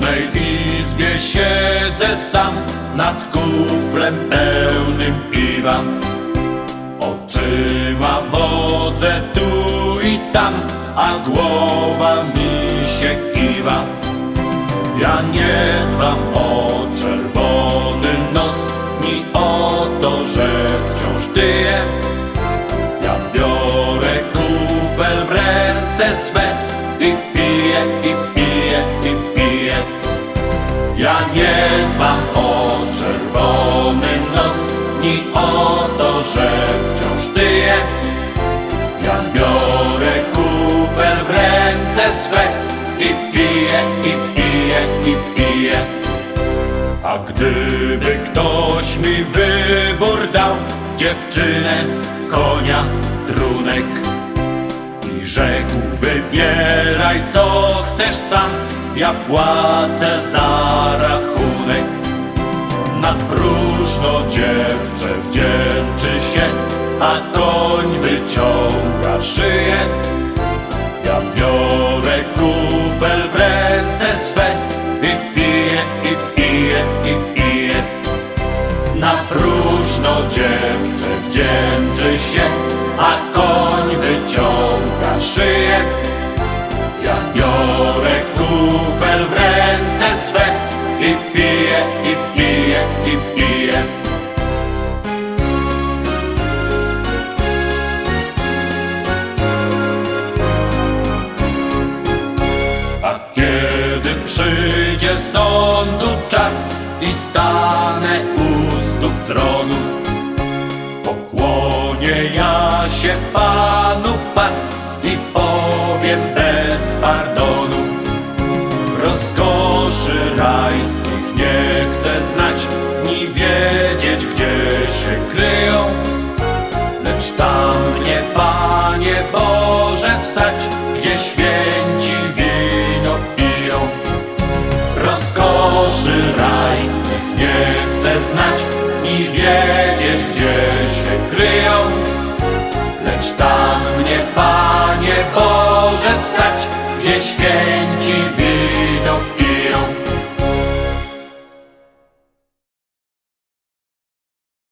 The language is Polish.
mszej izbie siedzę sam nad kuflem pełnym piwa. Oczyma wodzę tu i tam, a głowa mi się kiwa. Ja nie dbam o czerwony nos, ni o to, że wciąż tyję. Ja biorę kufel w ręce swe i piję, i piję, i piję. Ja nie dbam o czerwony nos, ni o to, że wciąż tyję. Ja biorę kufel w ręce swe i piję, i piję, i piję. A gdyby ktoś mi wybór dał, dziewczynę, konia, trunek i rzekł, wybieraj co chcesz sam, ja płacę za rachunek. Nad próżno dziewczę wdzięczy się, a koń wyciąga szyję. Ja biorę kufel w ręce swe i piję, i piję, i piję. Na próżno dziewczę wdzięczy się, a koń wyciąga szyję. Przyjdzie sądu czas i stanę u stóp tronu, pokłonię ja się Panów pas i powiem bez pardonu. Rozkoszy rajskich nie chcę znać, ni wiedzieć, gdzie się kryją. Lecz tam mnie, Panie Boże, wsać, gdzie święci Rajskich nie chcę znać i wiedzieć, gdzie się kryją. Lecz tam mnie, Panie Boże, wsać, gdzie święci